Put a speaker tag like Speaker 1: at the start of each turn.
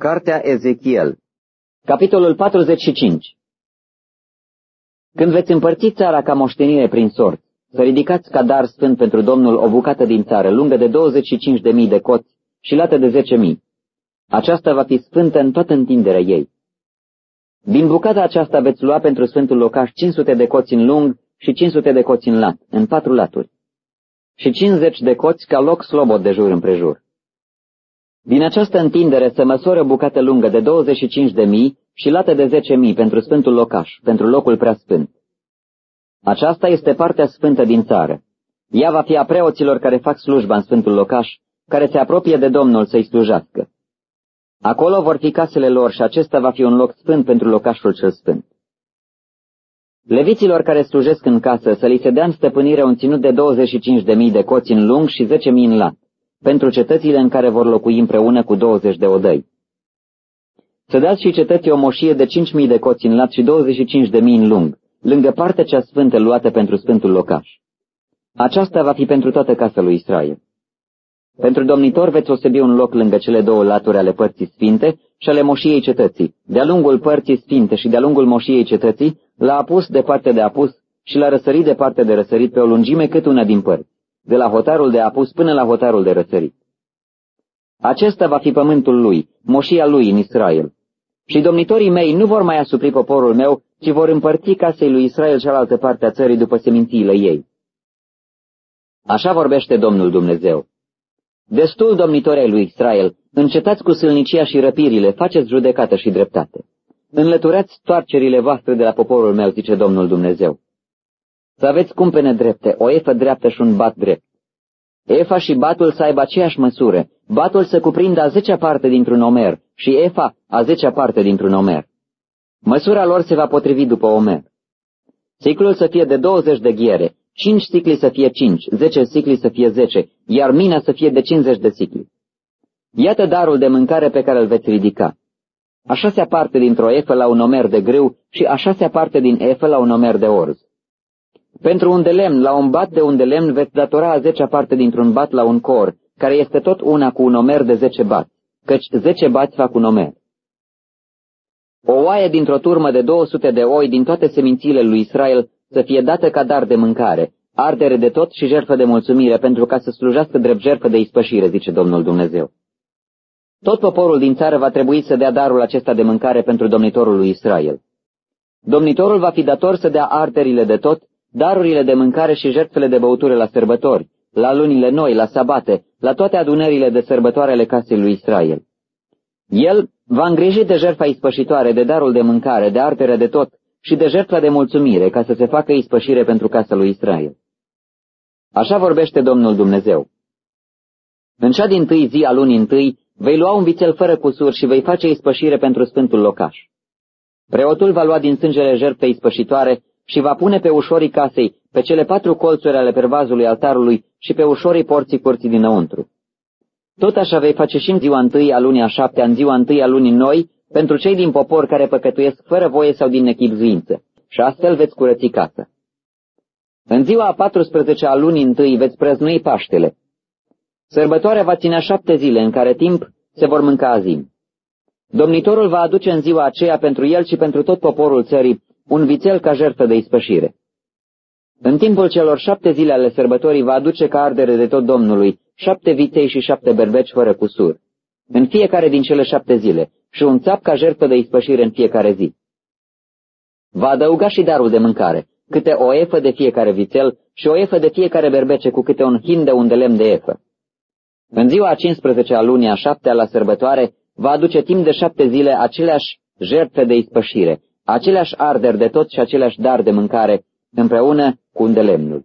Speaker 1: Cartea Ezechiel
Speaker 2: Capitolul 45 Când veți împărți țara ca moștenire prin sort, să ridicați ca dar sfânt pentru Domnul o bucată din țară, lungă de 25.000 de coți și lată de 10.000. Aceasta va fi sfântă în toată întinderea ei. Din bucata aceasta veți lua pentru sfântul locaș 500 de coți în lung și 500 de coți în lat, în patru laturi, și 50 de coți ca loc slobod de jur împrejur. Din această întindere se măsoară bucată lungă de 25 de mii și lată de 10 mii pentru sfântul locaș, pentru locul preasfânt. Aceasta este partea sfântă din țară. Ea va fi a preoților care fac slujba în sfântul locaș, care se apropie de Domnul să-i slujească. Acolo vor fi casele lor și acesta va fi un loc sfânt pentru locașul cel sfânt. Leviților care slujesc în casă să li se dea în stăpânire un ținut de 25.000 de coți în lung și 10.000 în lat pentru cetățile în care vor locui împreună cu 20 de odăi. Să dați și cetății o moșie de 5.000 de coți în lat și 25.000 în lung, lângă partea cea sfântă luată pentru sfântul locaș. Aceasta va fi pentru toată casa lui Israel. Pentru domnitor veți osebi un loc lângă cele două laturi ale părții sfinte și ale moșiei cetății, de-a lungul părții sfinte și de-a lungul moșiei cetății, l-a apus de parte de apus și l-a răsărit de parte de răsărit pe o lungime cât una din părți de la hotarul de apus până la hotarul de răsărit. Acesta va fi pământul lui, moșia lui în Israel. Și domnitorii mei nu vor mai asupri poporul meu, ci vor împărți casei lui Israel cealaltă parte a țării după semințiile ei. Așa vorbește Domnul Dumnezeu. Destul, domnitori ai lui Israel, încetați cu sâlnicia și răpirile, faceți judecată și dreptate. Înlăturați toarcerile voastre de la poporul meu, zice Domnul Dumnezeu. Să aveți cumpene drepte, o efă dreaptă și un bat drept. Efa și batul să aibă aceeași măsură, batul să cuprindă a zecea parte dintr-un omer și efa a zecea parte dintr-un omer. Măsura lor se va potrivi după omer. Ciclul să fie de 20 de ghiere, 5 sicli să fie 5, 10 sicli să fie 10, iar mina să fie de 50 de sicli. Iată darul de mâncare pe care îl veți ridica. Așa se aparte dintr-o efă la un omer de grâu și așa se aparte din efă la un omer de orz. Pentru un de lemn, la un bat de un de lemn veți datora a zecea parte dintr-un bat la un cor, care este tot una cu un omer de zece bați, căci zece bați fac un omer. O oaie dintr-o turmă de 200 de oi din toate semințiile lui Israel să fie dată ca dar de mâncare, ardere de tot și jertfă de mulțumire, pentru ca să slujească drept jertfă de ispășire, zice Domnul Dumnezeu. Tot poporul din țară va trebui să dea darul acesta de mâncare pentru domnitorul lui Israel. Domnitorul va fi dator să dea arderile de tot, darurile de mâncare și jertfele de băutură la sărbători, la lunile noi, la sabate, la toate adunările de sărbătoare ale casei lui Israel. El va îngriji de jertfa ispășitoare, de darul de mâncare, de artere de tot și de jertfa de mulțumire, ca să se facă ispășire pentru casa lui Israel. Așa vorbește Domnul Dumnezeu. În cea din tâi zi a lunii întâi, vei lua un vițel fără cusur și vei face ispășire pentru sfântul locaș. Preotul va lua din sângele jertfei ispășitoare și va pune pe ușorii casei, pe cele patru colțuri ale pervazului altarului și pe ușorii porții curții dinăuntru. Tot așa vei face și în ziua întâi a lunii a șaptea, în ziua întâi a lunii noi, pentru cei din popor care păcătuiesc fără voie sau din nechipzuință, și astfel veți curăți casa. În ziua a 14 a lunii întâi veți prăznui Paștele. Sărbătoarea va ține șapte zile, în care timp se vor mânca azim. Domnitorul va aduce în ziua aceea pentru el și pentru tot poporul țării un vițel ca jertfă de ispășire. În timpul celor șapte zile ale sărbătorii va aduce ca ardere de tot Domnului șapte viței și șapte berbeci fără cusur, în fiecare din cele șapte zile, și un țap ca jertfă de ispășire în fiecare zi. Va adăuga și darul de mâncare, câte o efă de fiecare vițel și o efă de fiecare berbece cu câte un hin de un de lemn de efă. În ziua a 15 a lunii a șaptea la sărbătoare va aduce timp de șapte zile aceleași jertfe de ispășire, aceleași arderi de tot și aceleași dar de mâncare, împreună cu undelemnul.